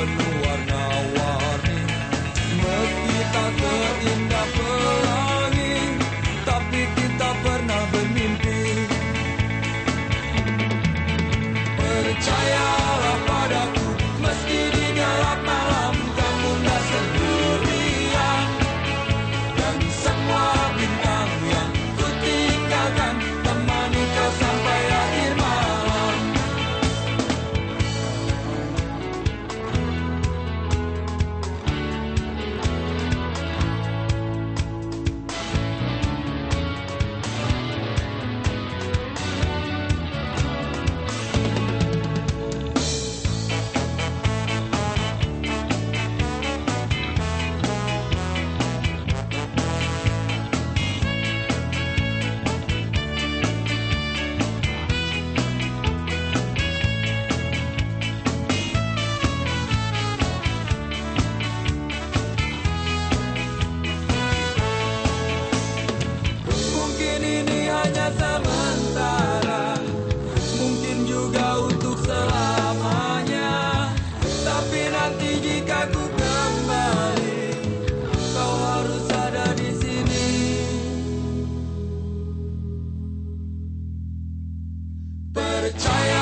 but no mengerti jika ku kembali Kau harus ada di sini. Percaya